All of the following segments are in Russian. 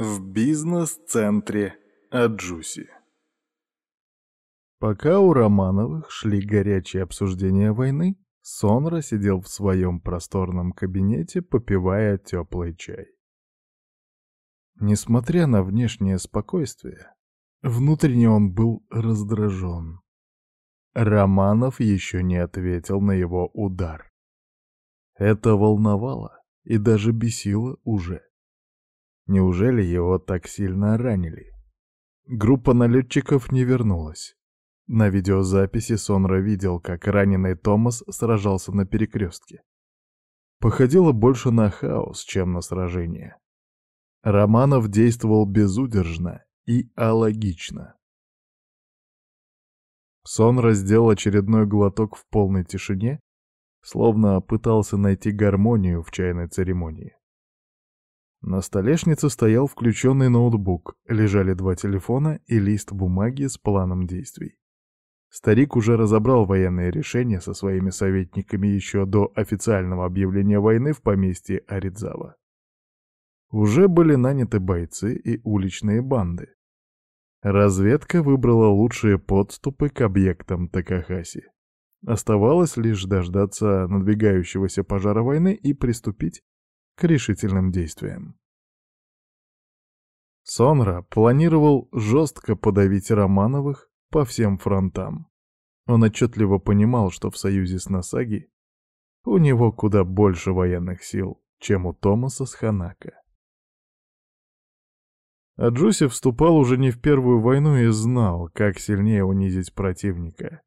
В бизнес-центре Аджуси. Пока у Романовых шли горячие обсуждения войны, Сонра сидел в своем просторном кабинете, попивая теплый чай. Несмотря на внешнее спокойствие, внутренне он был раздражен. Романов еще не ответил на его удар. Это волновало и даже бесило уже. Неужели его так сильно ранили? Группа налетчиков не вернулась. На видеозаписи Сонра видел, как раненый Томас сражался на перекрестке. Походило больше на хаос, чем на сражение. Романов действовал безудержно и алогично. Сонра сделал очередной глоток в полной тишине, словно пытался найти гармонию в чайной церемонии. На столешнице стоял включенный ноутбук, лежали два телефона и лист бумаги с планом действий. Старик уже разобрал военные решения со своими советниками еще до официального объявления войны в поместье Аридзава. Уже были наняты бойцы и уличные банды. Разведка выбрала лучшие подступы к объектам Такахаси. Оставалось лишь дождаться надвигающегося пожара войны и приступить к решительным действиям. Сонра планировал жестко подавить Романовых по всем фронтам. Он отчетливо понимал, что в союзе с Насаги у него куда больше военных сил, чем у Томаса с Ханака. А Джуси вступал уже не в первую войну и знал, как сильнее унизить противника.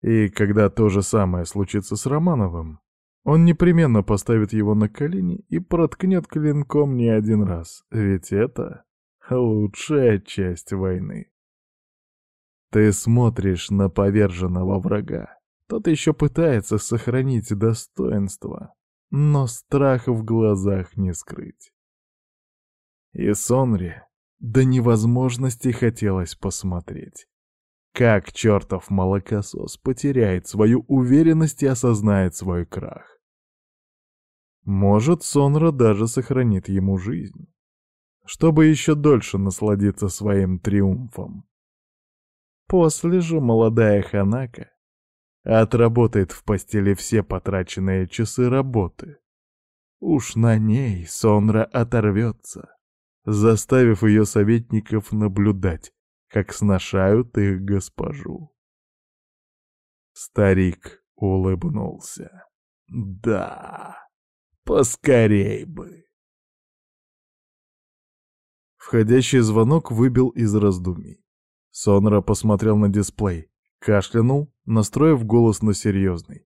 И когда то же самое случится с Романовым, он непременно поставит его на колени и проткнет клинком не один раз, ведь это лучшая часть войны. Ты смотришь на поверженного врага. Тот еще пытается сохранить достоинство, но страх в глазах не скрыть. И Сонре до невозможности хотелось посмотреть. Как чертов молокосос потеряет свою уверенность и осознает свой крах. Может, Сонра даже сохранит ему жизнь, чтобы еще дольше насладиться своим триумфом. После же молодая Ханака отработает в постели все потраченные часы работы. Уж на ней Сонра оторвется, заставив ее советников наблюдать, как сношают их госпожу. Старик улыбнулся. Да. Поскорей бы. Входящий звонок выбил из раздумий. Сонра посмотрел на дисплей, кашлянул, настроив голос на серьезный.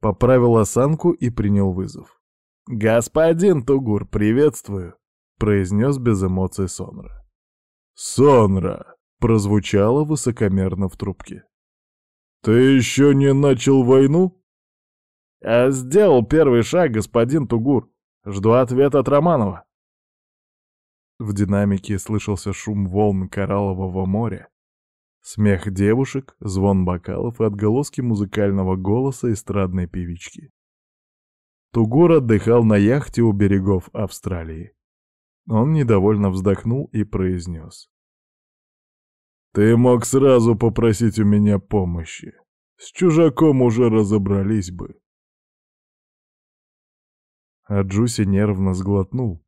Поправил осанку и принял вызов. «Господин Тугур, приветствую!» — произнес без эмоций Сонра. «Сонра!» — прозвучало высокомерно в трубке. «Ты еще не начал войну?» «Я сделал первый шаг, господин Тугур. Жду ответа от Романова». В динамике слышался шум волн кораллового моря, смех девушек, звон бокалов и отголоски музыкального голоса эстрадной певички. Тугур отдыхал на яхте у берегов Австралии. Он недовольно вздохнул и произнес. «Ты мог сразу попросить у меня помощи. С чужаком уже разобрались бы. А Джуси нервно сглотнул.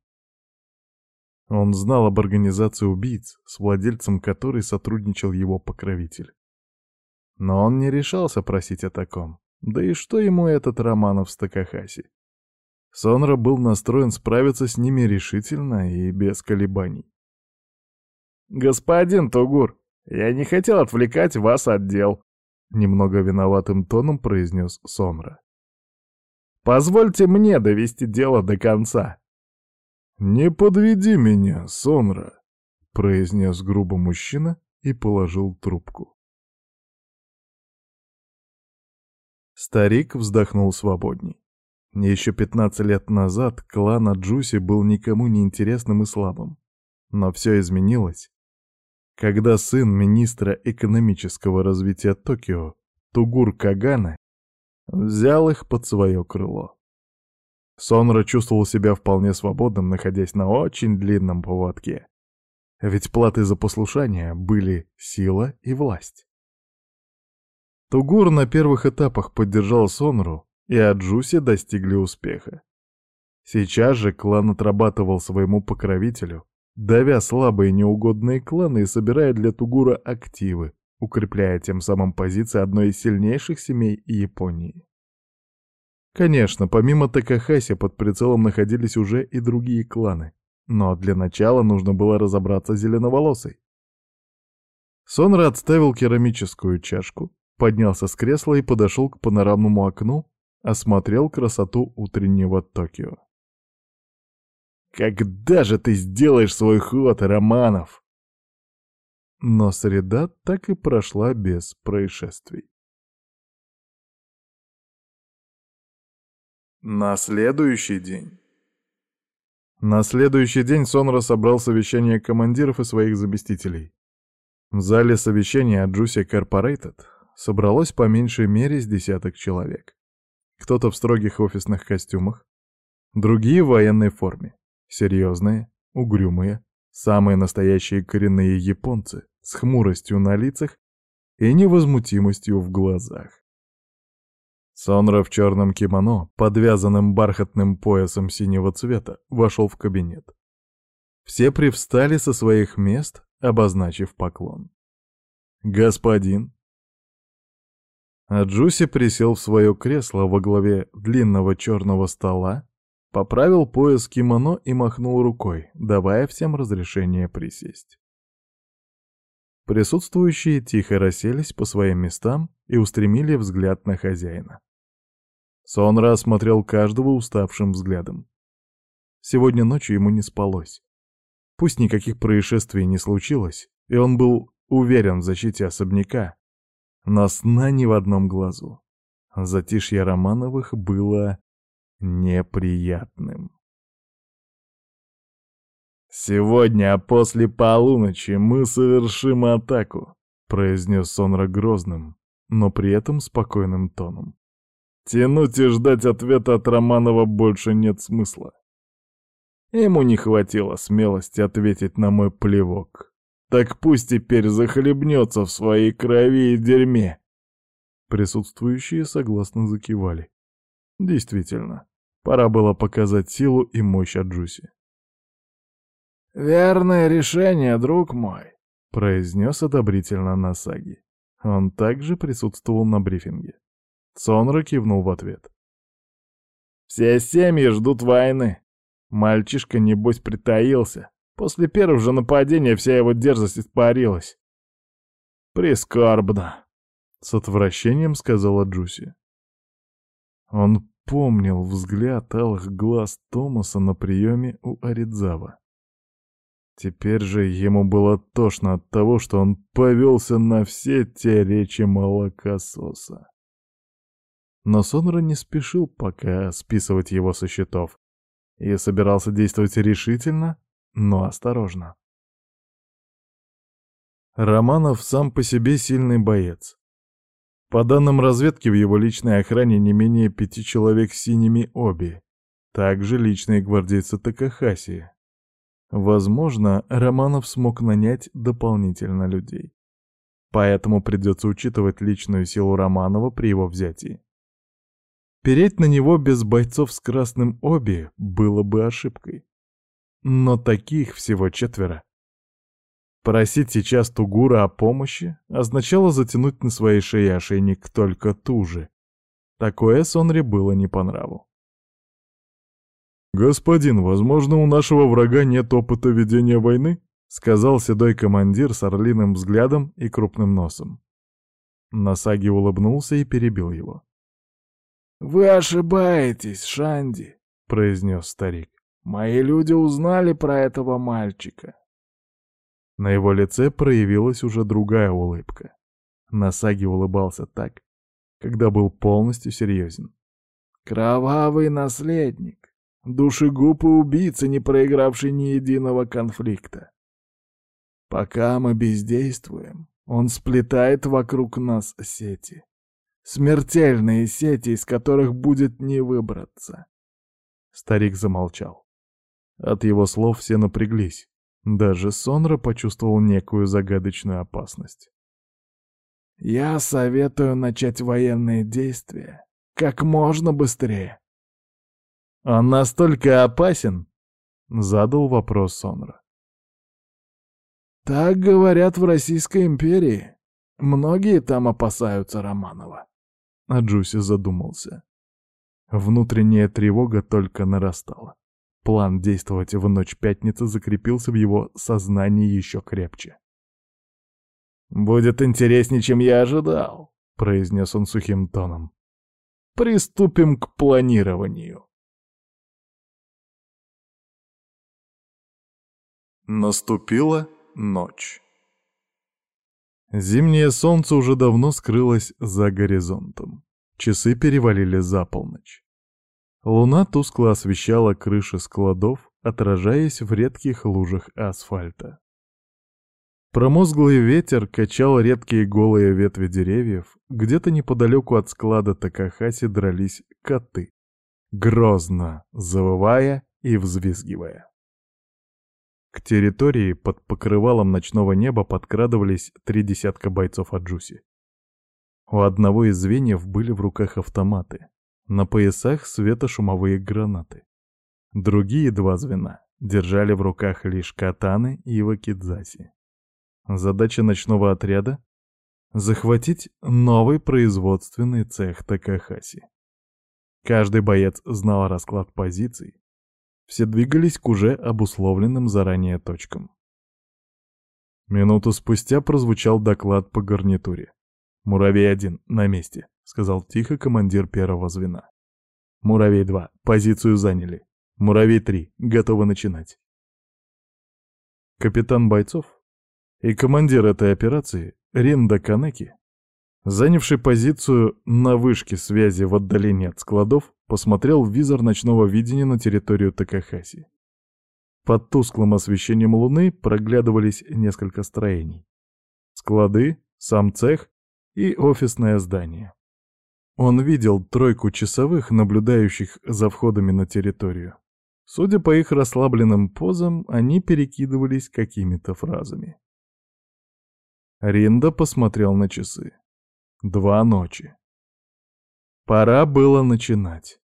Он знал об организации убийц, с владельцем которой сотрудничал его покровитель. Но он не решался просить о таком. Да и что ему этот Романов с Такахаси? Сонра был настроен справиться с ними решительно и без колебаний. «Господин Тугур, я не хотел отвлекать вас от дел», — немного виноватым тоном произнес Сонра. Позвольте мне довести дело до конца. «Не подведи меня, Сонра», — произнес грубо мужчина и положил трубку. Старик вздохнул свободней. Еще пятнадцать лет назад клан Аджуси был никому не интересным и слабым. Но все изменилось, когда сын министра экономического развития Токио, Тугур Кагана, взял их под свое крыло. Сонра чувствовал себя вполне свободным, находясь на очень длинном поводке. Ведь платы за послушание были сила и власть. Тугур на первых этапах поддержал Сонру, и Аджуси достигли успеха. Сейчас же клан отрабатывал своему покровителю, давя слабые неугодные кланы и собирая для Тугура активы, укрепляя тем самым позиции одной из сильнейших семей Японии. Конечно, помимо Такахаси под прицелом находились уже и другие кланы, но для начала нужно было разобраться с зеленоволосой. Сонра отставил керамическую чашку, поднялся с кресла и подошел к панорамному окну, осмотрел красоту утреннего Токио. «Когда же ты сделаешь свой ход, Романов?» Но среда так и прошла без происшествий. На следующий день. На следующий день Сонра собрал совещание командиров и своих заместителей. В зале совещания Джуси Корпорейтед собралось по меньшей мере с десяток человек. Кто-то в строгих офисных костюмах, другие в военной форме, серьезные, угрюмые, самые настоящие коренные японцы с хмуростью на лицах и невозмутимостью в глазах. Сонра в черном кимоно, подвязанным бархатным поясом синего цвета, вошел в кабинет. Все привстали со своих мест, обозначив поклон. «Господин!» А Джуси присел в свое кресло во главе длинного черного стола, поправил пояс кимоно и махнул рукой, давая всем разрешение присесть. Присутствующие тихо расселись по своим местам и устремили взгляд на хозяина. Сонра осмотрел каждого уставшим взглядом. Сегодня ночью ему не спалось. Пусть никаких происшествий не случилось, и он был уверен в защите особняка, но сна ни в одном глазу. Затишье Романовых было неприятным. «Сегодня после полуночи мы совершим атаку», — произнес Сонра грозным, но при этом спокойным тоном. «Тянуть и ждать ответа от Романова больше нет смысла». Ему не хватило смелости ответить на мой плевок. Так пусть теперь захлебнется в своей крови и дерьме. Присутствующие согласно закивали. Действительно, пора было показать силу и мощь Аджуси. «Верное решение, друг мой», — произнес одобрительно Насаги. Он также присутствовал на брифинге. Сонра кивнул в ответ. «Все семьи ждут войны. Мальчишка, небось, притаился. После первого же нападения вся его дерзость испарилась. «Прискорбно», — с отвращением сказала Джуси. Он помнил взгляд алых глаз Томаса на приеме у Аридзава. Теперь же ему было тошно от того, что он повелся на все те речи молокососа. Но Сонра не спешил пока списывать его со счетов и собирался действовать решительно, но осторожно. Романов сам по себе сильный боец. По данным разведки, в его личной охране не менее пяти человек с синими оби, также личные гвардейцы Такахаси, Возможно, Романов смог нанять дополнительно людей. Поэтому придется учитывать личную силу Романова при его взятии. Переть на него без бойцов с красным оби было бы ошибкой. Но таких всего четверо. Просить сейчас Тугура о помощи означало затянуть на своей шее ошейник только туже. Такое Сонре было не по нраву. «Господин, возможно, у нашего врага нет опыта ведения войны?» — сказал седой командир с орлиным взглядом и крупным носом. Насаги улыбнулся и перебил его. «Вы ошибаетесь, Шанди», — произнес старик. «Мои люди узнали про этого мальчика». На его лице проявилась уже другая улыбка. Насаги улыбался так, когда был полностью серьезен. «Кровавый наследник. Душегуб и убийца, не проигравший ни единого конфликта. Пока мы бездействуем, он сплетает вокруг нас сети. Смертельные сети, из которых будет не выбраться. Старик замолчал. От его слов все напряглись. Даже Сонра почувствовал некую загадочную опасность. «Я советую начать военные действия как можно быстрее». «Он настолько опасен?» — задал вопрос Сонра. «Так говорят в Российской империи. Многие там опасаются Романова». А Джуси задумался. Внутренняя тревога только нарастала. План действовать в ночь пятницы закрепился в его сознании еще крепче. «Будет интереснее, чем я ожидал», — произнес он сухим тоном. «Приступим к планированию». Наступила ночь. Зимнее солнце уже давно скрылось за горизонтом. Часы перевалили за полночь. Луна тускло освещала крыши складов, отражаясь в редких лужах асфальта. Промозглый ветер качал редкие голые ветви деревьев, где-то неподалеку от склада Такахаси дрались коты, грозно завывая и взвизгивая. К территории под покрывалом ночного неба подкрадывались три десятка бойцов Аджуси. У одного из звеньев были в руках автоматы, на поясах светошумовые гранаты. Другие два звена держали в руках лишь катаны и вакидзаси. Задача ночного отряда — захватить новый производственный цех Такахаси. Каждый боец знал расклад позиций. Все двигались к уже обусловленным заранее точкам. Минуту спустя прозвучал доклад по гарнитуре. «Муравей-1, на месте», — сказал тихо командир первого звена. «Муравей-2, позицию заняли. Муравей-3, готовы начинать». Капитан бойцов и командир этой операции, Ринда Канеки, занявший позицию на вышке связи в отдалении от складов, посмотрел в визор ночного видения на территорию Такахаси. Под тусклым освещением луны проглядывались несколько строений. Склады, сам цех и офисное здание. Он видел тройку часовых, наблюдающих за входами на территорию. Судя по их расслабленным позам, они перекидывались какими-то фразами. Ринда посмотрел на часы. Два ночи. Пора было начинать.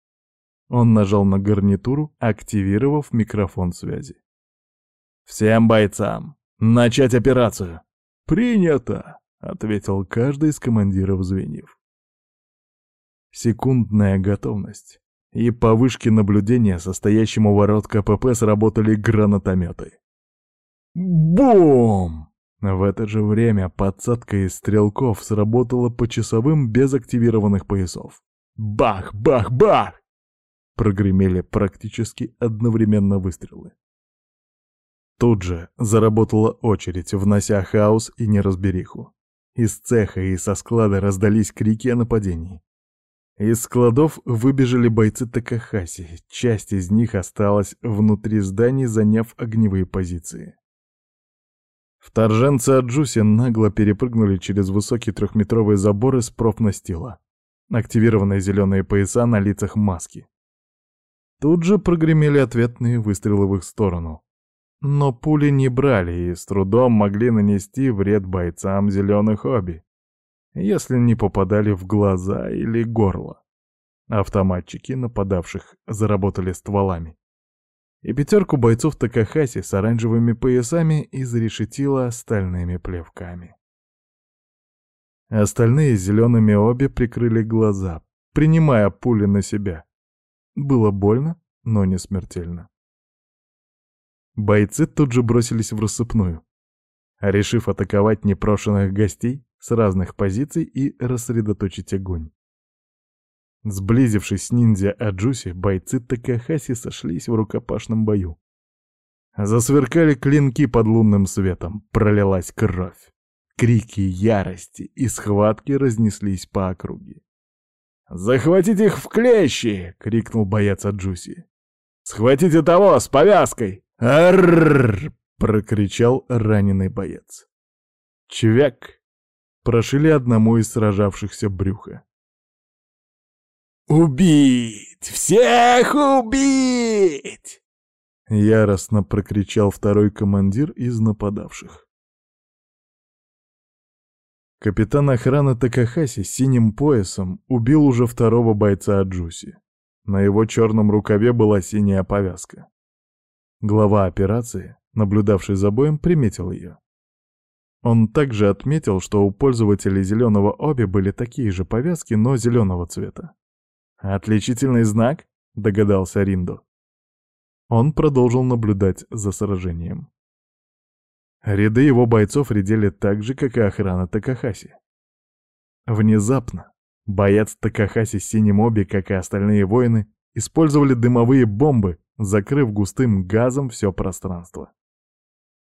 Он нажал на гарнитуру, активировав микрофон связи. «Всем бойцам! Начать операцию!» «Принято!» — ответил каждый из командиров звеньев. Секундная готовность. И по вышке наблюдения, состоящему ворот КПП, сработали гранатометы. Бум! В это же время подсадка из стрелков сработала по часовым без активированных поясов. Бах, бах, бах! Прогремели практически одновременно выстрелы. Тут же заработала очередь, внося хаос и неразбериху. Из цеха и со склада раздались крики о нападении. Из складов выбежали бойцы Такахаси, часть из них осталась внутри зданий, заняв огневые позиции. Вторженцы Аджуси нагло перепрыгнули через высокий трехметровый забор из профнастила. Активированные зеленые пояса на лицах маски. Тут же прогремели ответные выстрелы в их сторону. Но пули не брали и с трудом могли нанести вред бойцам зеленых оби, если не попадали в глаза или горло. Автоматчики нападавших заработали стволами. И пятерку бойцов Такахаси с оранжевыми поясами изрешетило стальными плевками. Остальные зелеными обе прикрыли глаза, принимая пули на себя. Было больно, но не смертельно. Бойцы тут же бросились в рассыпную, решив атаковать непрошенных гостей с разных позиций и рассредоточить огонь. Сблизившись с ниндзя Аджуси, бойцы Такахаси сошлись в рукопашном бою. Засверкали клинки под лунным светом, пролилась кровь. Крики ярости и схватки разнеслись по округе. «Захватите их в клещи!» — крикнул боец Аджуси. «Схватите того с повязкой!» «Аррррр!» — прокричал раненый боец. Чвяк! Прошили одному из сражавшихся брюха. «Убить! Всех убить!» Яростно прокричал второй командир из нападавших. Капитан охраны Такахаси синим поясом убил уже второго бойца Аджуси. На его черном рукаве была синяя повязка. Глава операции, наблюдавший за боем, приметил ее. Он также отметил, что у пользователей зеленого оби были такие же повязки, но зеленого цвета. «Отличительный знак?» — догадался Риндо. Он продолжил наблюдать за сражением. Ряды его бойцов редели так же, как и охрана Такахаси. Внезапно боец Такахаси с синим оби, как и остальные воины, использовали дымовые бомбы, закрыв густым газом все пространство.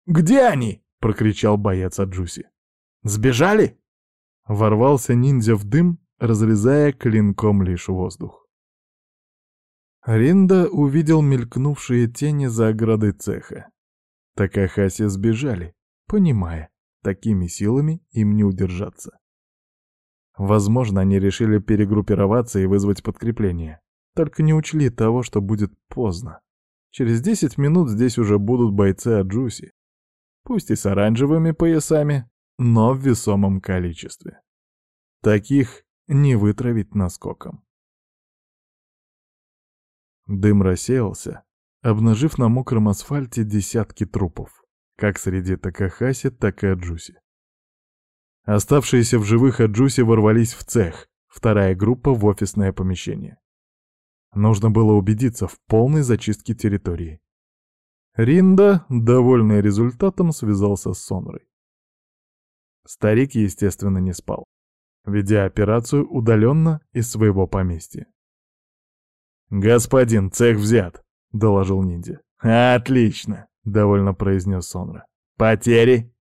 «Где они?» — прокричал боец Аджуси. «Сбежали?» Ворвался ниндзя в дым, разрезая клинком лишь воздух. Ринда увидел мелькнувшие тени за оградой цеха. Такахаси сбежали, понимая, такими силами им не удержаться. Возможно, они решили перегруппироваться и вызвать подкрепление. Только не учли того, что будет поздно. Через 10 минут здесь уже будут бойцы Аджуси. Пусть и с оранжевыми поясами, но в весомом количестве. Таких не вытравить наскоком. Дым рассеялся, обнажив на мокром асфальте десятки трупов, как среди Такахаси, так и Аджуси. Оставшиеся в живых Аджуси ворвались в цех, вторая группа в офисное помещение. Нужно было убедиться в полной зачистке территории. Ринда, довольный результатом, связался с Сонрой. Старик, естественно, не спал, ведя операцию удаленно из своего поместья. «Господин, цех взят!» — доложил ниндзя. «Отлично!» — довольно произнес Сонра. «Потери?»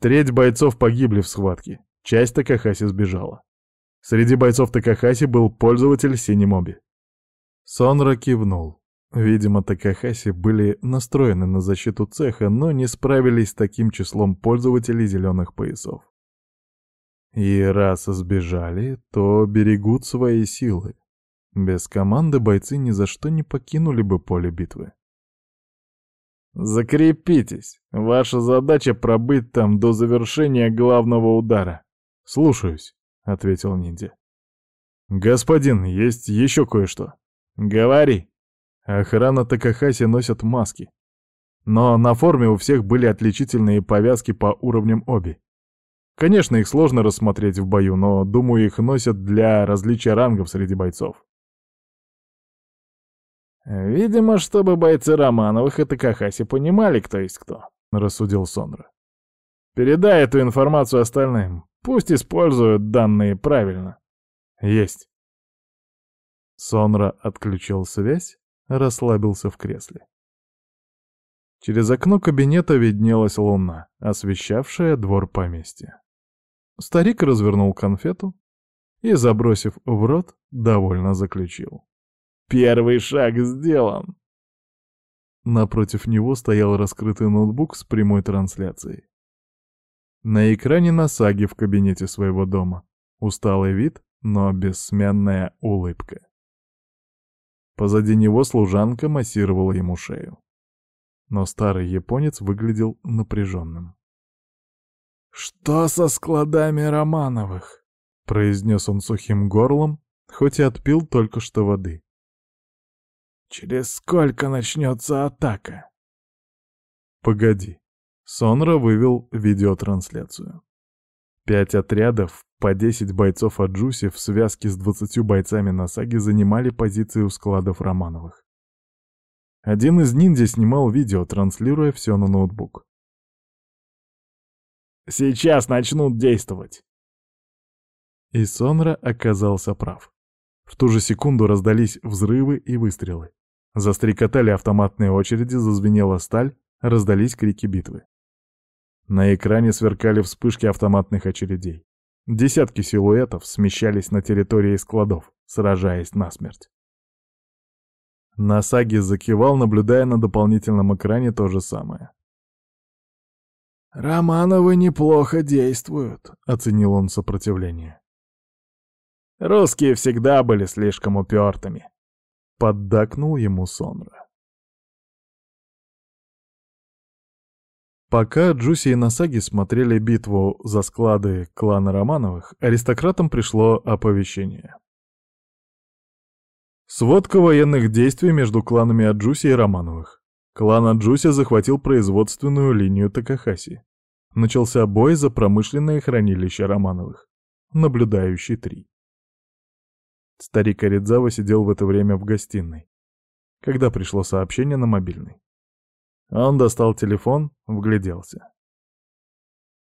Треть бойцов погибли в схватке. Часть Такахаси сбежала. Среди бойцов Такахаси был пользователь Синемоби. Сонра кивнул. Видимо, Такахаси были настроены на защиту цеха, но не справились с таким числом пользователей зеленых поясов. И раз сбежали, то берегут свои силы. Без команды бойцы ни за что не покинули бы поле битвы. «Закрепитесь. Ваша задача пробыть там до завершения главного удара». «Слушаюсь», — ответил ниндзя. «Господин, есть еще кое-что». «Говори». Охрана Такахаси носят маски. Но на форме у всех были отличительные повязки по уровням оби. Конечно, их сложно рассмотреть в бою, но, думаю, их носят для различия рангов среди бойцов. «Видимо, чтобы бойцы Романовых и Такахаси понимали, кто есть кто», — рассудил Сондра. «Передай эту информацию остальным. Пусть используют данные правильно». «Есть». Сонра отключил связь, расслабился в кресле. Через окно кабинета виднелась луна, освещавшая двор поместья. Старик развернул конфету и, забросив в рот, довольно заключил. Первый шаг сделан. Напротив него стоял раскрытый ноутбук с прямой трансляцией. На экране Насаги в кабинете своего дома. Усталый вид, но бессменная улыбка. Позади него служанка массировала ему шею. Но старый японец выглядел напряженным. «Что со складами Романовых?» — произнес он сухим горлом, хоть и отпил только что воды. Через сколько начнется атака? Погоди. Сонра вывел видеотрансляцию. Пять отрядов, по десять бойцов от Джуси в связке с двадцатью бойцами Насаги занимали позиции у складов Романовых. Один из ниндзя снимал видео, транслируя все на ноутбук. «Сейчас начнут действовать!» И Сонра оказался прав. В ту же секунду раздались взрывы и выстрелы. Застрекотали автоматные очереди, зазвенела сталь, раздались крики битвы. На экране сверкали вспышки автоматных очередей. Десятки силуэтов смещались на территории складов, сражаясь насмерть. Насаги закивал, наблюдая на дополнительном экране то же самое. «Романовы неплохо действуют», — оценил он сопротивление. Русские всегда были слишком упертыми. Поддакнул ему Сонра. Пока Джуси и Насаги смотрели битву за склады клана Романовых, аристократам пришло оповещение. Сводка военных действий между кланами Аджуси и Романовых. Клан Аджуси захватил производственную линию Такахаси. Начался бой за промышленное хранилище Романовых. Наблюдающий три. Старик Аридзава сидел в это время в гостиной, когда пришло сообщение на мобильный. Он достал телефон, вгляделся.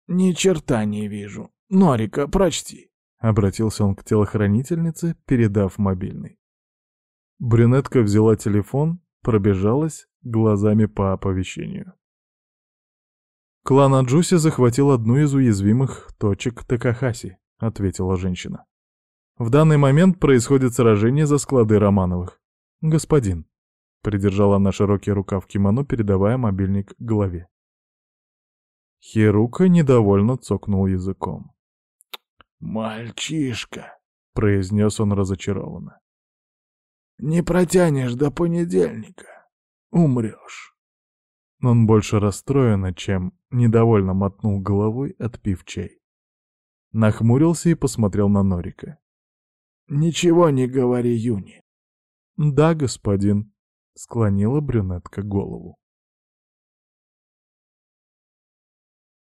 «Ни черта не вижу. Норика, прочти», — обратился он к телохранительнице, передав мобильный. Брюнетка взяла телефон, пробежалась глазами по оповещению. «Клан Аджуси захватил одну из уязвимых точек Такахаси», — ответила женщина. «В данный момент происходит сражение за склады Романовых. Господин, Придержала на широкий рукав кимоно, передавая мобильник к голове. Хирука недовольно цокнул языком. «Мальчишка», — произнес он разочарованно. «Не протянешь до понедельника. Умрешь». Он больше расстроен, чем недовольно мотнул головой, отпив чай. Нахмурился и посмотрел на Норика. «Ничего не говори, Юни». «Да, господин», — склонила брюнетка голову.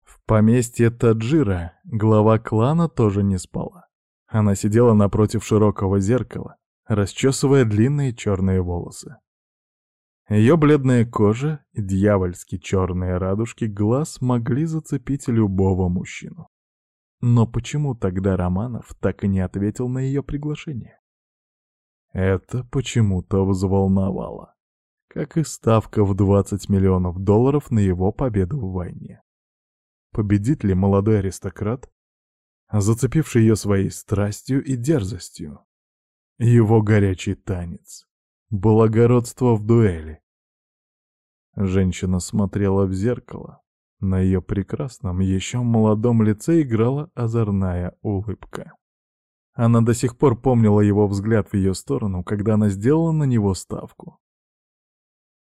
В поместье Таджира глава клана тоже не спала. Она сидела напротив широкого зеркала, расчесывая длинные черные волосы. Ее бледная кожа и дьявольски черные радужки глаз могли зацепить любого мужчину. Но почему тогда Романов так и не ответил на ее приглашение? Это почему-то взволновало. Как и ставка в 20 миллионов долларов на его победу в войне. Победит ли молодой аристократ, зацепивший ее своей страстью и дерзостью? Его горячий танец. Благородство в дуэли. Женщина смотрела в зеркало. На ее прекрасном, еще молодом лице играла озорная улыбка. Она до сих пор помнила его взгляд в ее сторону, когда она сделала на него ставку.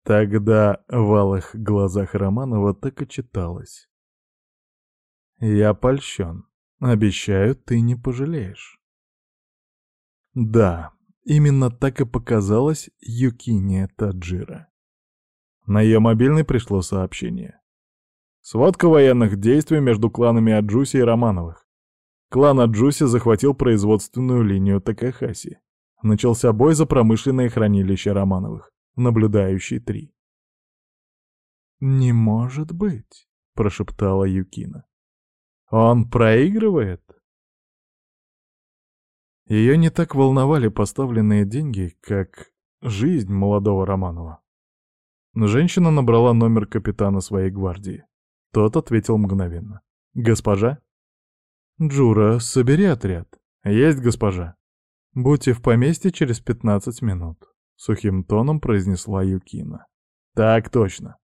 Тогда в алых глазах Романова так и читалось. «Я польщен. Обещаю, ты не пожалеешь». Да, именно так и показалось Юкине Таджира. На ее мобильный пришло сообщение. Сводка военных действий между кланами Аджуси и Романовых. Клан Аджуси захватил производственную линию Такахаси. Начался бой за промышленное хранилище Романовых. Наблюдающий три. «Не может быть», — прошептала Юкина. «Он проигрывает?» Ее не так волновали поставленные деньги, как жизнь молодого Романова. Женщина набрала номер капитана своей гвардии. Тот ответил мгновенно. «Госпожа?» «Джура, собери отряд». «Есть, госпожа». «Будьте в поместье через пятнадцать минут», — сухим тоном произнесла Юкина. «Так точно».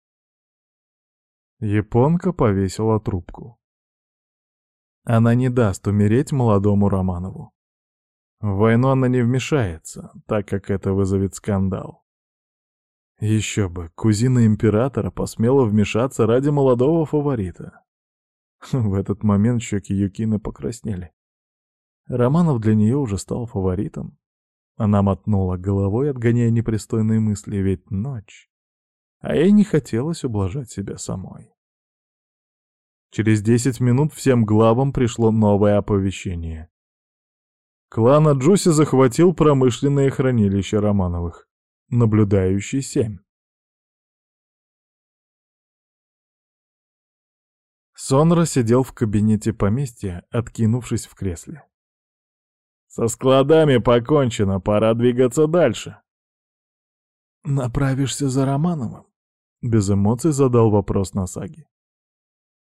Японка повесила трубку. Она не даст умереть молодому Романову. В войну она не вмешается, так как это вызовет скандал. Еще бы, кузина императора посмела вмешаться ради молодого фаворита. В этот момент щеки Юкины покраснели. Романов для нее уже стал фаворитом. Она мотнула головой, отгоняя непристойные мысли, ведь ночь. А ей не хотелось ублажать себя самой. Через десять минут всем главам пришло новое оповещение. Клан Аджуси захватил промышленное хранилище Романовых. Наблюдающий семь. Сонра сидел в кабинете поместья, откинувшись в кресле. «Со складами покончено, пора двигаться дальше». «Направишься за Романовым?» Без эмоций задал вопрос Насаги.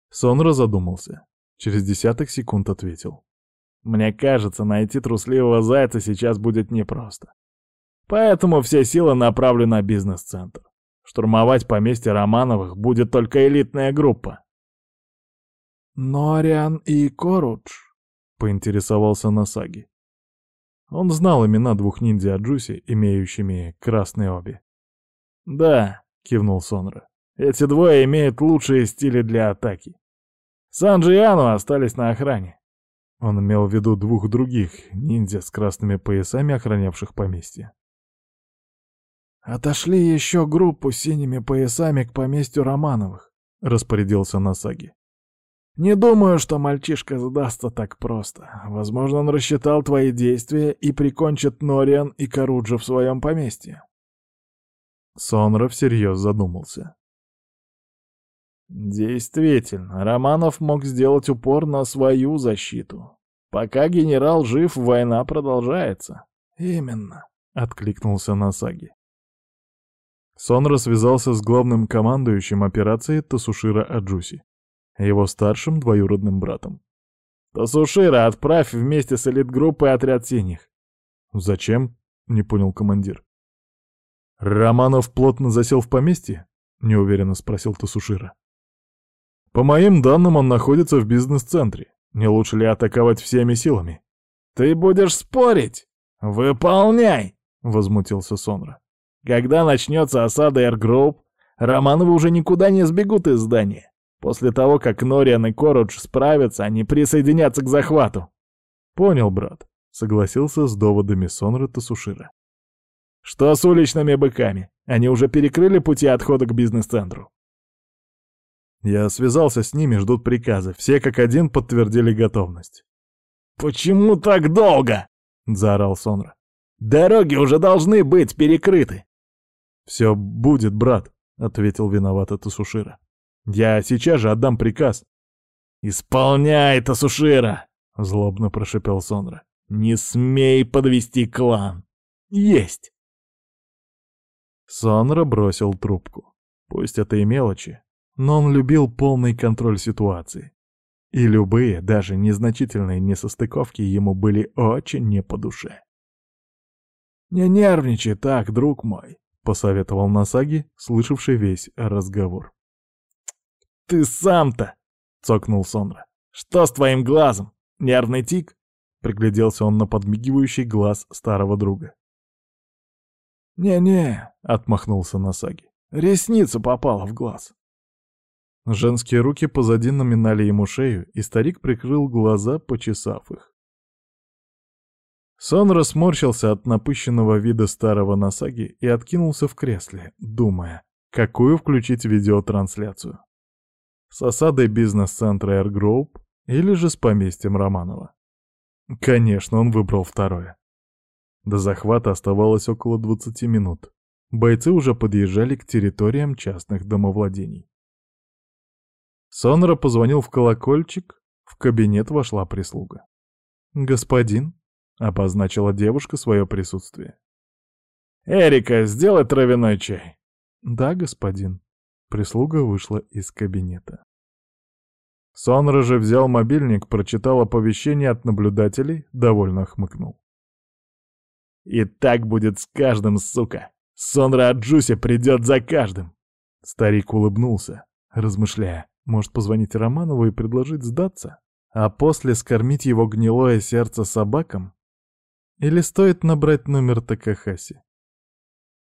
Сонра задумался. Через десяток секунд ответил. «Мне кажется, найти трусливого зайца сейчас будет непросто. Поэтому все силы направлю на бизнес-центр. Штурмовать поместье Романовых будет только элитная группа. «Нориан и Корудж?» — поинтересовался Насаги. Он знал имена двух ниндзя Джуси, имеющими красные обе. «Да», — кивнул Сонра, — «эти двое имеют лучшие стили для атаки. Санджи и Ану остались на охране». Он имел в виду двух других ниндзя с красными поясами, охранявших поместье. «Отошли еще группу с синими поясами к поместью Романовых», — распорядился Насаги. «Не думаю, что мальчишка сдастся так просто. Возможно, он рассчитал твои действия и прикончит Нориан и Каруджа в своем поместье». Сонра всерьез задумался. Действительно, Романов мог сделать упор на свою защиту. Пока генерал жив, война продолжается. Именно, откликнулся Насаги. Сонра связался с главным командующим операции Тасушира Аджуси, его старшим двоюродным братом. «Тасушира, отправь вместе с элитгруппой отряд синих». «Зачем?» — не понял командир. «Романов плотно засел в поместье?» — неуверенно спросил Тасушира. «По моим данным, он находится в бизнес-центре. Не лучше ли атаковать всеми силами?» «Ты будешь спорить? Выполняй!» — возмутился Сонра. Когда начнется осада Эргроуп, Романовы уже никуда не сбегут из здания. После того, как Нориан и Корудж справятся, они присоединятся к захвату. Понял, брат, согласился с доводами Сонра Тасушира. Что с уличными быками? Они уже перекрыли пути отхода к бизнес-центру. Я связался с ними, ждут приказа. Все как один подтвердили готовность. «Почему так долго?» — заорал Сонра. «Дороги уже должны быть перекрыты. «Все будет, брат», — ответил виновато Тасушира. «Я сейчас же отдам приказ». «Исполняй, Тасушира!» — злобно прошепел Сонра. «Не смей подвести клан!» «Есть!» Сонра бросил трубку. Пусть это и мелочи, но он любил полный контроль ситуации. И любые, даже незначительные несостыковки ему были очень не по душе. «Не нервничай так, друг мой», посоветовал Насаги, слышавший весь разговор. «Ты сам-то!» — цокнул Сонра. «Что с твоим глазом? Нервный тик?» — пригляделся он на подмигивающий глаз старого друга. «Не-не», — отмахнулся Насаги. «Ресница попала в глаз». Женские руки позади наминали ему шею, и старик прикрыл глаза, почесав их. Сон рассморщился от напыщенного вида старого Насаги и откинулся в кресле, думая, какую включить видеотрансляцию. С осадой бизнес-центра Air Group или же с поместьем Романова. Конечно, он выбрал второе. До захвата оставалось около 20 минут. Бойцы уже подъезжали к территориям частных домовладений. Сонра позвонил в колокольчик, в кабинет вошла прислуга. «Господин», — обозначила девушка свое присутствие. «Эрика, сделай травяной чай». «Да, господин». Прислуга вышла из кабинета. Сонра же взял мобильник, прочитал оповещение от наблюдателей, довольно хмыкнул. «И так будет с каждым, сука! Сонра Аджуси придет за каждым!» Старик улыбнулся, размышляя, может позвонить Романову и предложить сдаться, а после скормить его гнилое сердце собакам? Или стоит набрать номер Такахаси?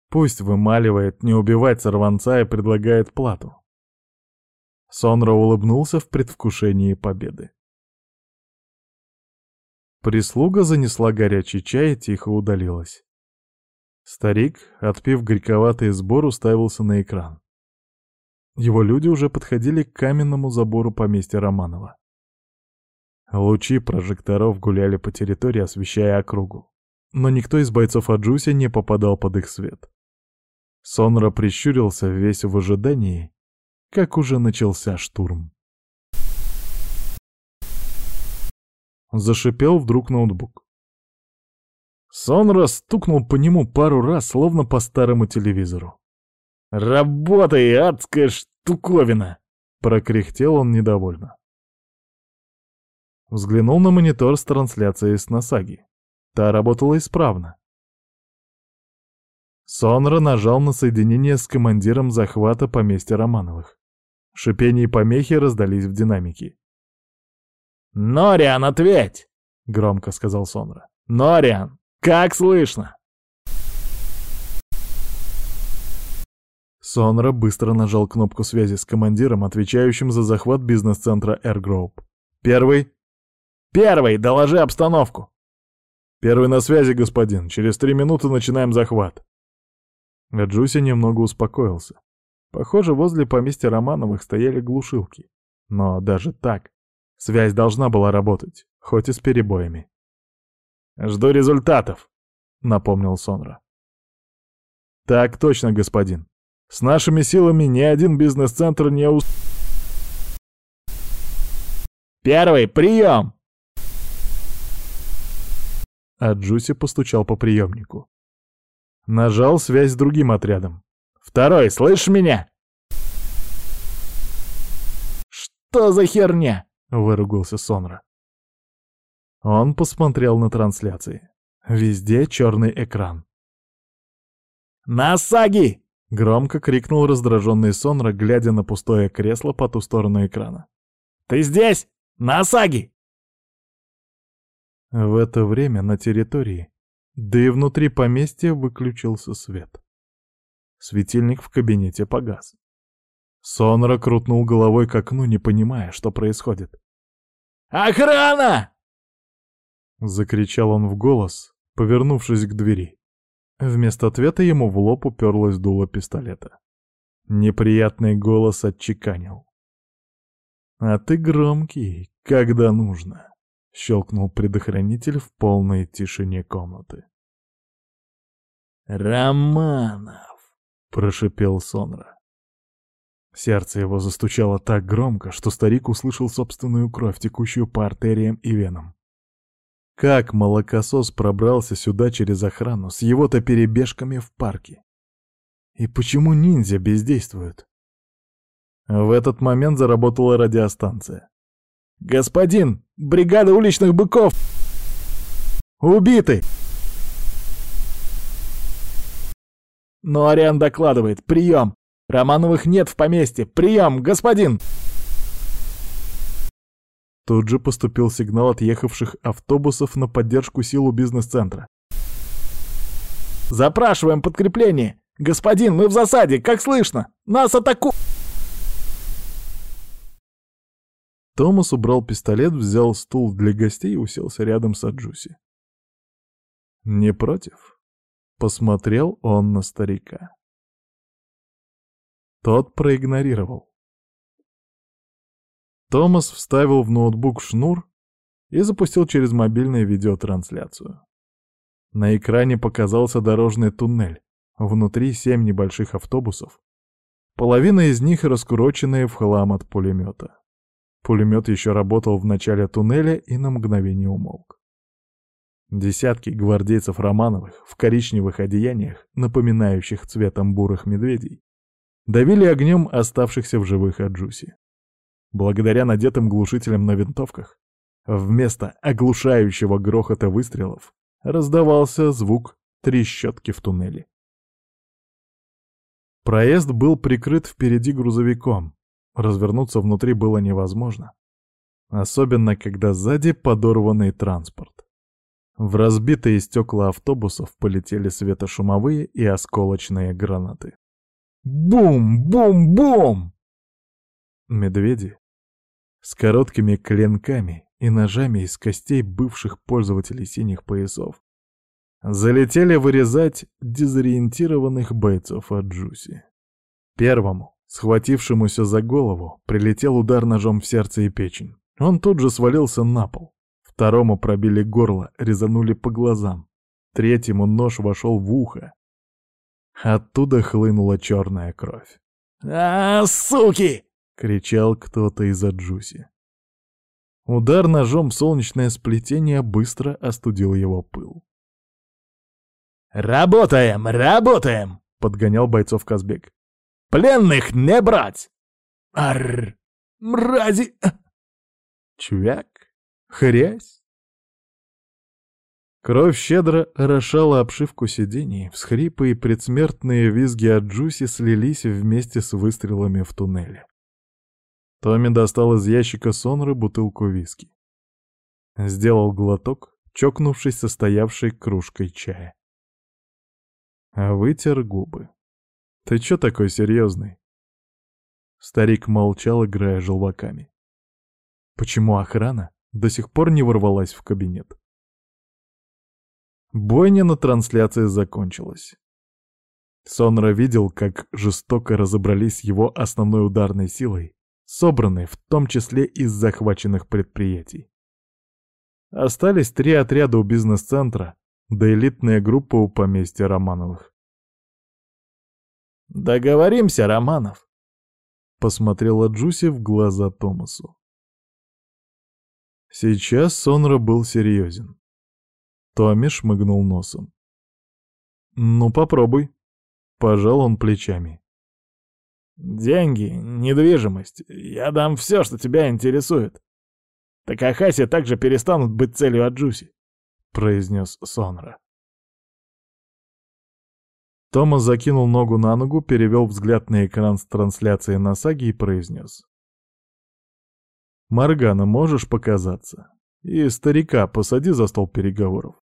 Пусть вымаливает не убивать сорванца и предлагает плату. Сонра улыбнулся в предвкушении победы. Прислуга занесла горячий чай и тихо удалилась. Старик, отпив горьковатый сбор, уставился на экран. Его люди уже подходили к каменному забору поместья Романова. Лучи прожекторов гуляли по территории, освещая округу. Но никто из бойцов Аджуси не попадал под их свет. Сонра прищурился весь в ожидании, как уже начался штурм. Зашипел вдруг ноутбук. Сонра стукнул по нему пару раз, словно по старому телевизору. «Работай, адская штуковина!» — прокряхтел он недовольно. Взглянул на монитор с трансляцией с Насаги. Та работала исправно. Сонра нажал на соединение с командиром захвата поместья Романовых. Шипение и помехи раздались в динамике. «Нориан, ответь!» — громко сказал Сонра. «Нориан, Как слышно?» Сонра быстро нажал кнопку связи с командиром, отвечающим за захват бизнес-центра Airgroup. «Первый?» «Первый, доложи обстановку!» «Первый на связи, господин. Через три минуты начинаем захват». Джуси немного успокоился. Похоже, возле поместья Романовых стояли глушилки. Но даже так, связь должна была работать, хоть и с перебоями. «Жду результатов», — напомнил Сонра. «Так точно, господин. С нашими силами ни один бизнес-центр не ус...» «Первый, прием!» А Джуси постучал по приемнику. Нажал связь с другим отрядом. «Второй, слышишь меня?» «Что за херня?» — выругался Сонра. Он посмотрел на трансляции. Везде черный экран. «Насаги!» — громко крикнул раздраженный Сонра, глядя на пустое кресло по ту сторону экрана. «Ты здесь? Насаги!» В это время на территории, да и внутри поместья выключился свет. Светильник в кабинете погас. Сонра крутнул головой к окну, не понимая, что происходит. «Охрана!» — закричал он в голос, повернувшись к двери. Вместо ответа ему в лоб уперлось дуло пистолета. Неприятный голос отчеканил. «А ты громкий, когда нужно», — щелкнул предохранитель в полной тишине комнаты. «Романов!» — прошипел Сонра. Сердце его застучало так громко, что старик услышал собственную кровь, текущую по артериям и венам. Как молокосос пробрался сюда через охрану с его-то перебежками в парке? И почему ниндзя бездействуют? В этот момент заработала радиостанция. «Господин! Бригада уличных быков! Убиты!» Но Ариан докладывает. «Прием! Романовых нет в поместье! Прием, господин!» Тут же поступил сигнал отъехавших автобусов на поддержку силу бизнес-центра. «Запрашиваем подкрепление! Господин, мы в засаде, как слышно! Нас атаку...» Томас убрал пистолет, взял стул для гостей и уселся рядом с Аджуси. «Не против?» — посмотрел он на старика. Тот проигнорировал. Томас вставил в ноутбук шнур и запустил через мобильную видеотрансляцию. На экране показался дорожный туннель, внутри семь небольших автобусов, половина из них раскуроченные в хлам от пулемета. Пулемет еще работал в начале туннеля и на мгновение умолк. Десятки гвардейцев Романовых в коричневых одеяниях, напоминающих цветом бурых медведей, давили огнем оставшихся в живых Аджуси. Благодаря надетым глушителям на винтовках, вместо оглушающего грохота выстрелов раздавался звук трещотки в туннеле. Проезд был прикрыт впереди грузовиком. Развернуться внутри было невозможно. Особенно, когда сзади подорванный транспорт. В разбитые стекла автобусов полетели светошумовые и осколочные гранаты. Бум! Бум! Бум! Медведи, с короткими клинками и ножами из костей бывших пользователей синих поясов. Залетели вырезать дезориентированных бойцов от Джуси. Первому, схватившемуся за голову, прилетел удар ножом в сердце и печень. Он тут же свалился на пол. Второму пробили горло, резанули по глазам. Третьему нож вошел в ухо. Оттуда хлынула черная кровь. «А, суки!» — кричал кто-то из-за Джуси. Удар ножом в солнечное сплетение быстро остудил его пыл. «Работаем, работаем!» — подгонял бойцов Казбек. «Пленных не брать!» «Арр! Мрази!» Чувяк, хрясь. Кровь щедро орошала обшивку сидений, всхрипы и предсмертные визги от Джуси слились вместе с выстрелами в туннеле. Томми достал из ящика Сонры бутылку виски. Сделал глоток, чокнувшись состоявшей кружкой чая. Вытер губы. «Ты чё такой серьезный? Старик молчал, играя желваками. Почему охрана до сих пор не ворвалась в кабинет? Бойня на трансляции закончилась. Сонра видел, как жестоко разобрались его основной ударной силой, собранной в том числе из захваченных предприятий. Остались три отряда у бизнес-центра, да элитная группа у поместья Романовых. «Договоримся, Романов», — посмотрела Джуси в глаза Томасу. Сейчас Сонра был серьезен. Томми шмыгнул носом. «Ну, попробуй», Пожал он плечами. «Деньги, недвижимость. Я дам все, что тебя интересует. Так Ахаси также перестанут быть целью Аджуси», — произнес Сонра. Томас закинул ногу на ногу, перевел взгляд на экран с трансляцией на саги и произнес. «Маргана, можешь показаться? И старика посади за стол переговоров.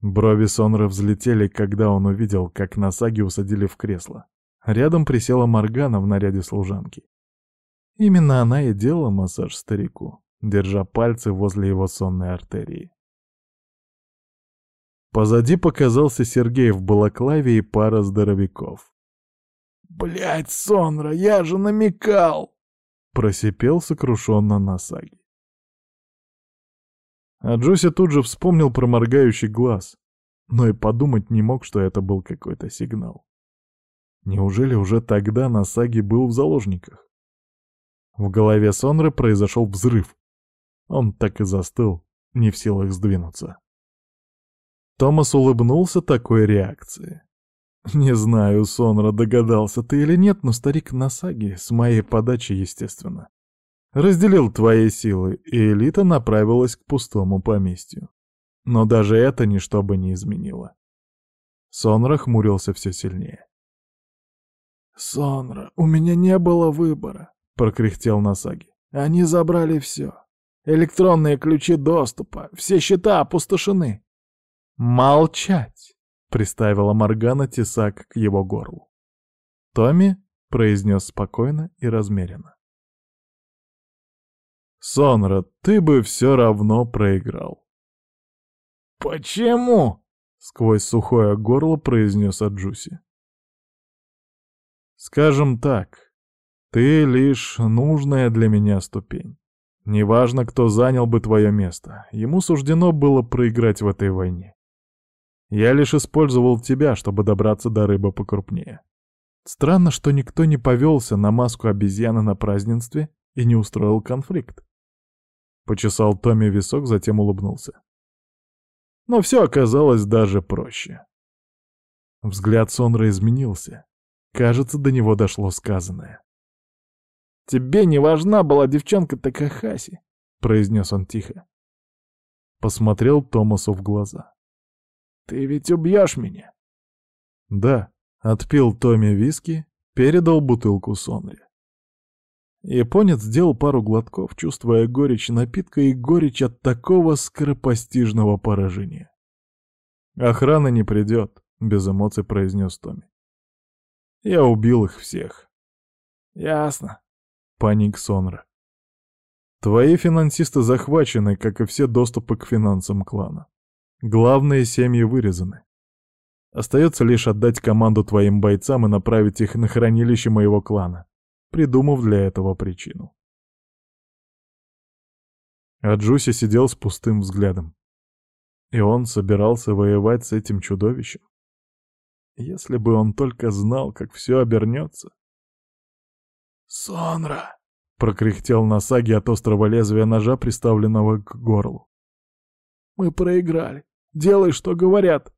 Брови Сонра взлетели, когда он увидел, как Насаги усадили в кресло. Рядом присела Моргана в наряде служанки. Именно она и делала массаж старику, держа пальцы возле его сонной артерии. Позади показался Сергей в балаклаве и пара здоровяков. «Блядь, Сонра, я же намекал!» — просипел сокрушенно Насаги. А Джоси тут же вспомнил про моргающий глаз, но и подумать не мог, что это был какой-то сигнал. Неужели уже тогда Насаги был в заложниках? В голове Сонры произошел взрыв. Он так и застыл, не в силах сдвинуться. Томас улыбнулся такой реакции. Не знаю, Сонра, догадался ты или нет, но старик Насаги, с моей подачи, естественно, Разделил твои силы, и элита направилась к пустому поместью. Но даже это ничто бы не изменило. Сонра хмурился все сильнее. «Сонра, у меня не было выбора», — прокряхтел Насаги. «Они забрали все. Электронные ключи доступа, все счета опустошены». «Молчать!» — приставила Моргана тесак к его горлу. Томми произнес спокойно и размеренно. Сонра, ты бы все равно проиграл. «Почему?» — сквозь сухое горло произнес Аджуси. «Скажем так, ты лишь нужная для меня ступень. Неважно, кто занял бы твое место, ему суждено было проиграть в этой войне. Я лишь использовал тебя, чтобы добраться до рыбы покрупнее. Странно, что никто не повелся на маску обезьяны на празднестве и не устроил конфликт. Почесал Томми висок, затем улыбнулся. Но все оказалось даже проще. Взгляд Сонра изменился. Кажется, до него дошло сказанное. «Тебе не важна была девчонка Такахаси», — произнес он тихо. Посмотрел Томасу в глаза. «Ты ведь убьешь меня?» «Да», — отпил Томми виски, передал бутылку Сонре. Японец сделал пару глотков, чувствуя горечь напитка и горечь от такого скоропостижного поражения. «Охрана не придет», — без эмоций произнес Томми. «Я убил их всех». «Ясно», — паник Сонра. «Твои финансисты захвачены, как и все доступы к финансам клана. Главные семьи вырезаны. Остается лишь отдать команду твоим бойцам и направить их на хранилище моего клана придумав для этого причину. А Джуси сидел с пустым взглядом. И он собирался воевать с этим чудовищем. Если бы он только знал, как все обернется. «Сонра!» — прокряхтел Насаги от острого лезвия ножа, приставленного к горлу. «Мы проиграли. Делай, что говорят.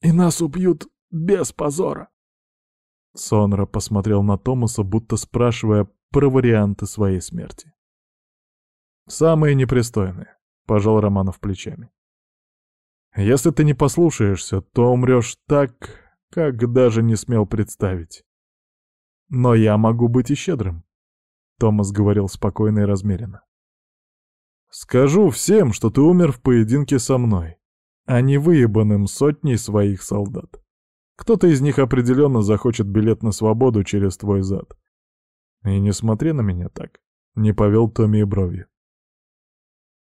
И нас убьют без позора». Сонра посмотрел на Томаса, будто спрашивая про варианты своей смерти. «Самые непристойные», — пожал Романов плечами. «Если ты не послушаешься, то умрешь так, как даже не смел представить. Но я могу быть и щедрым», — Томас говорил спокойно и размеренно. Скажу всем, что ты умер в поединке со мной, а не выебанным сотней своих солдат. Кто-то из них определенно захочет билет на свободу через твой зад. И не смотри на меня так. Не повел Томми и бровью.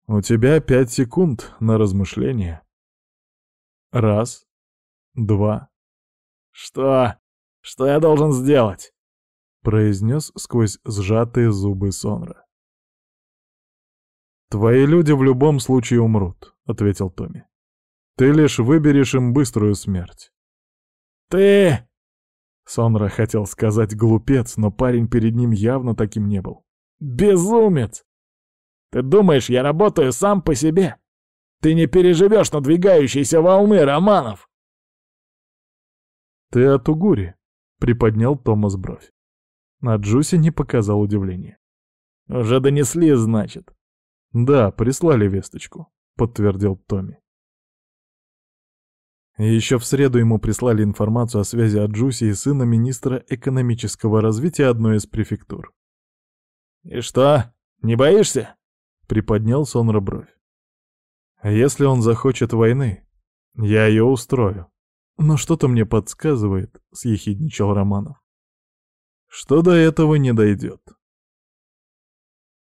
У тебя пять секунд на размышление. Раз, два. Что? Что я должен сделать? произнес сквозь сжатые зубы Сонра. «Твои люди в любом случае умрут», — ответил Томми. «Ты лишь выберешь им быструю смерть». «Ты...» Сонра хотел сказать «глупец», но парень перед ним явно таким не был. «Безумец! Ты думаешь, я работаю сам по себе? Ты не переживешь надвигающейся волны романов!» «Ты от Угури», — приподнял Томас бровь. А Джуси не показал удивления. «Уже донесли, значит?» «Да, прислали весточку», — подтвердил Томми. Еще в среду ему прислали информацию о связи от Джуси и сына министра экономического развития одной из префектур. «И что, не боишься?» — приподнял Сонра бровь. «Если он захочет войны, я ее устрою. Но что-то мне подсказывает», — съехидничал Романов что до этого не дойдет.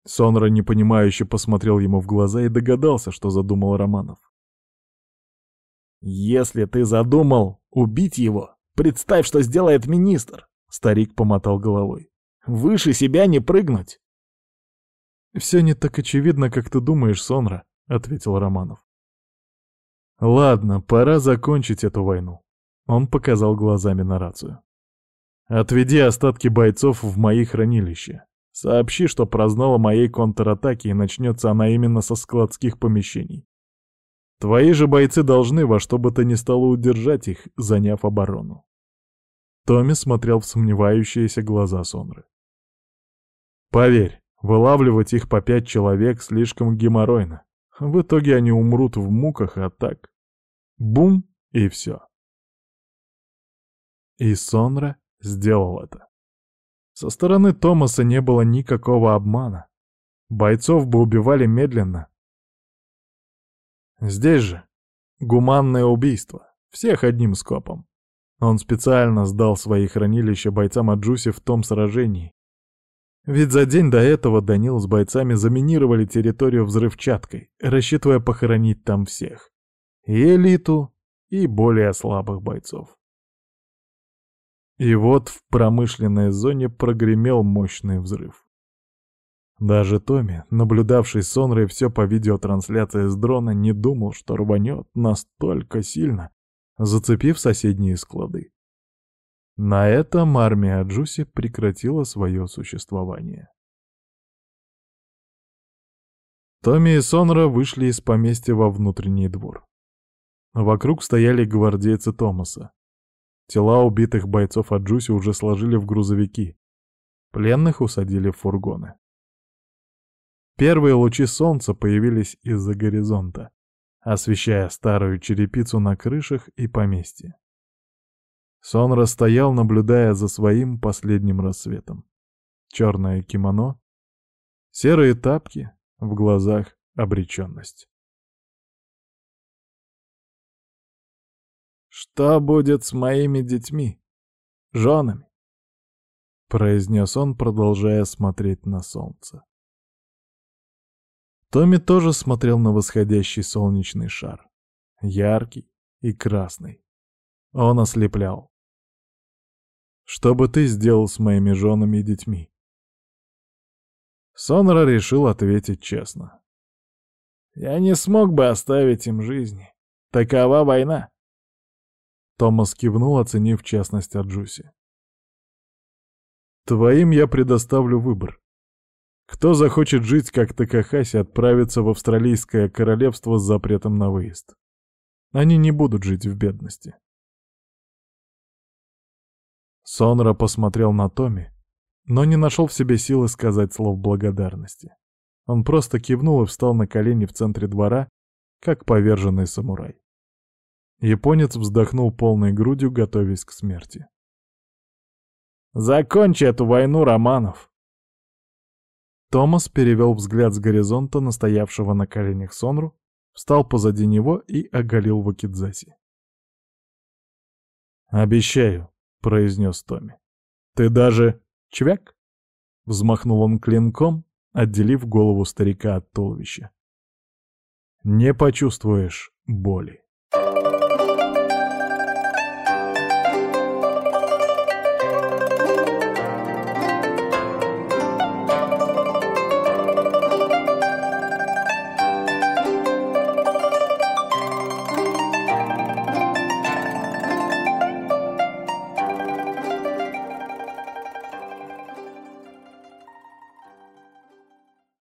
Сонра непонимающе посмотрел ему в глаза и догадался, что задумал Романов. «Если ты задумал убить его, представь, что сделает министр!» Старик помотал головой. «Выше себя не прыгнуть!» «Все не так очевидно, как ты думаешь, Сонра», — ответил Романов. «Ладно, пора закончить эту войну», — он показал глазами на рацию. Отведи остатки бойцов в мои хранилища. Сообщи, что прознала моей контратаке, и начнется она именно со складских помещений. Твои же бойцы должны во что бы то ни стало удержать их, заняв оборону. Томми смотрел в сомневающиеся глаза Сонры. Поверь, вылавливать их по пять человек слишком геморройно. В итоге они умрут в муках, а так... Бум, и все. И Сонра сделал это. Со стороны Томаса не было никакого обмана. Бойцов бы убивали медленно. Здесь же гуманное убийство, всех одним скопом. Он специально сдал свои хранилища бойцам Аджуси в том сражении. Ведь за день до этого Данил с бойцами заминировали территорию взрывчаткой, рассчитывая похоронить там всех. И элиту, и более слабых бойцов. И вот в промышленной зоне прогремел мощный взрыв. Даже Томми, наблюдавший Сонрой все по видеотрансляции с дрона, не думал, что рванет настолько сильно, зацепив соседние склады. На этом армия Джуси прекратила свое существование. Томми и Сонра вышли из поместья во внутренний двор. Вокруг стояли гвардейцы Томаса. Тела убитых бойцов Аджуси уже сложили в грузовики. Пленных усадили в фургоны. Первые лучи солнца появились из-за горизонта, освещая старую черепицу на крышах и поместье. Сон расстоял, наблюдая за своим последним рассветом. Черное кимоно, серые тапки, в глазах обреченность. «Что будет с моими детьми? Женами?» — произнес он, продолжая смотреть на солнце. Томми тоже смотрел на восходящий солнечный шар. Яркий и красный. Он ослеплял. «Что бы ты сделал с моими женами и детьми?» Сонра решил ответить честно. «Я не смог бы оставить им жизни. Такова война. Томас кивнул, оценив частность от Джуси. «Твоим я предоставлю выбор. Кто захочет жить как Такахаси, отправится в Австралийское королевство с запретом на выезд. Они не будут жить в бедности». Сонра посмотрел на Томи, но не нашел в себе силы сказать слов благодарности. Он просто кивнул и встал на колени в центре двора, как поверженный самурай. Японец вздохнул полной грудью, готовясь к смерти. «Закончи эту войну, Романов!» Томас перевел взгляд с горизонта на стоявшего на коленях Сонру, встал позади него и оголил Вакидзаси. «Обещаю», — произнес Томми. «Ты даже чвяк?» — взмахнул он клинком, отделив голову старика от туловища. «Не почувствуешь боли».